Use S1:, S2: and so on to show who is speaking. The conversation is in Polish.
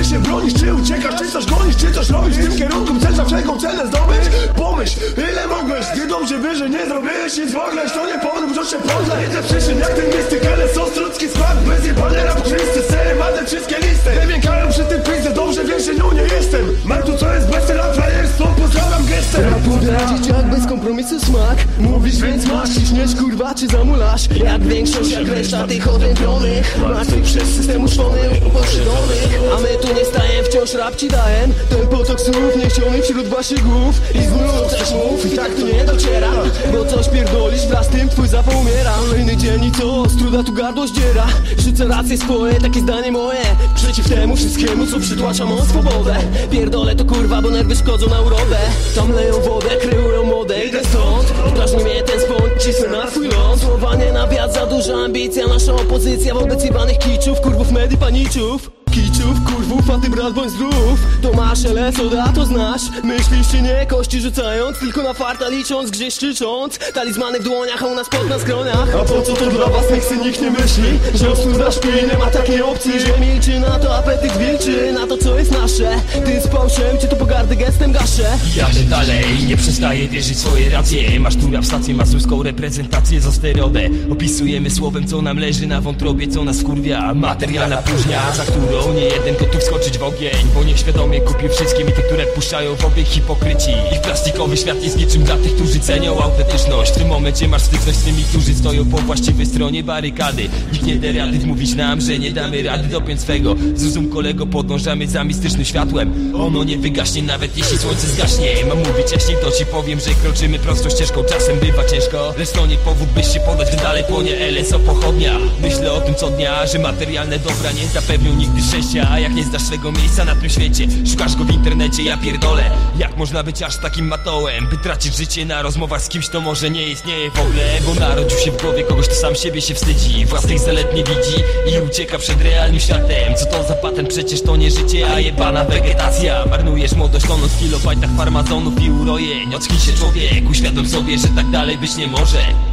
S1: Czy się bronisz, czy uciekasz, czy coś gonisz, czy coś robisz? W tym kierunku chcesz za wszelką cenę zdobyć? Pomyśl, ile mogłeś, gdy dobrze wiesz, że nie zrobiłeś nic wagle To nie powrót, że się poza jedne przyczyn Jak ten mistyk, ale sostrucki skład. Bez jebane rap, wszyscy sery, madę wszystkie listy. Wymiękają przy tym pizdę, dobrze wiesz, że nią nie jestem. Mam tu co jest
S2: bez podradzić jak bez kompromisu smak. Mówisz więc masz, ciśniesz kurwa czy zamulasz? Jak większość, jak reszta tych odrębionych Martwych przez system uszczony, upowszechniony A my tu nie stajem, wciąż rap ci Ten potok słów niechciony wśród waszych głów. I znów coś mów i tak tu nie dociera. Bo coś pierdolisz, wraz tym twój zapał umiera i co, struda tu gardło zdziera. Rzucę rację swoje, takie zdanie moje. Przeciw temu wszystkiemu, co przytłacza mą swobodę Pierdolę to kurwa, bo nerwy szkodzą na urobę. Tam leją wodę, kreują modę, idę stąd. Drażni mnie ten spąd, cisnę na swój ląd. Słowa nie na wiatr, za duża ambicja. Nasza opozycja wobec jebanych kiczów Kurwów, medy, paniczów. Kiczów, kurwów, a ty brat bądź zdrów. To masz, ale co da to znasz. Myślisz czy nie, kości rzucając Tylko na farta licząc, gdzieś krzycząc Talizmany w dłoniach, a u nas pot na skroniach A po co to dla was, niech nikt nie myśli Że śpi, nie ma takiej opcji. Że milczy na to apetyt wilczy Na to co jest nasze. Ty z pałszem, cię tu pogardy gestem gaszę?
S3: Jadę dalej, nie przestaję wierzyć swoje racje. Masz tu stację, mazurska reprezentację za sterowe Opisujemy słowem co nam leży na wątrobie, co nas kurwia Materialna próżnia, za którą nie jeden gotów skoczyć w ogień Bo nieświadomie kupił wszystkie mity, które puszczają w obieg hipokryci. Ich plastikowy świat jest niczym dla tych, którzy cenią autentyczność. W tym momencie masz styczność z tymi, którzy stoją po właściwej stronie barykady. Nikt nie da rady wmówić nam, że nie damy rady dopiąć swego. Zrozum kolego, podążamy za mistycznym światłem. Ono nie wygaśnie nawet jeśli słońce zgaśnie. Mam mówić jaśniej, to ci powiem, że kroczymy prostą ścieżką. Czasem bywa ciężko, lecz to nie powód byś się podać, dalej płonie. LSO pochodnia. Myślę o tym co dnia, że materialne dobra nie zapewnią nigdy szczęścia jak nie zdasz swego miejsca na tym świecie, szukasz go w internecie, ja pierdolę. Jak można być aż takim matołem, by tracić życie na rozmowach z kimś, to może nie istnieje w ogóle. Bo narodził się w głowie kogoś, kto sam siebie się wstydzi. Własnych zalet nie widzi i ucieka przed realnym światem. Co to za patent? Przecież to nie życie, a jebana wegetacja. Marnujesz młodość tonąc w kilobajtach farmazonów i urojeń. Ocknij się człowiek, uświadom sobie, że tak dalej być nie może